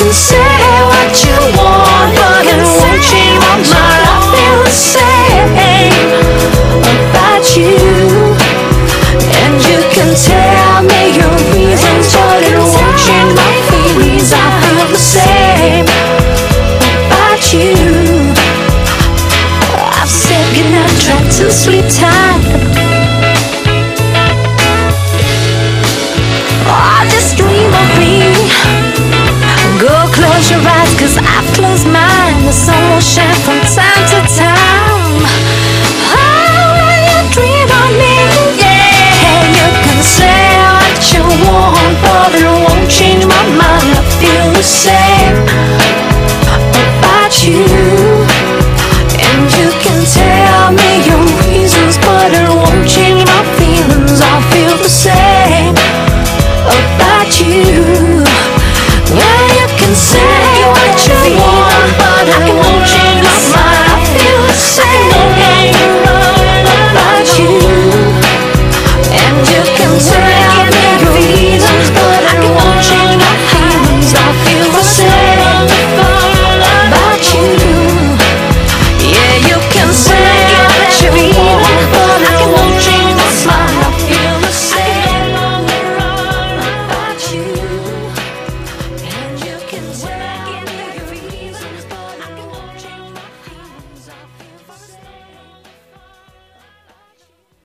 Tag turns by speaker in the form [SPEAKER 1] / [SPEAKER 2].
[SPEAKER 1] can say what you want, but it won't change my mind. I feel the same about you, and you can tell me your reasons, but it won't change my feelings. I feel the same about you. I've said goodnight, tried to sleep tight. say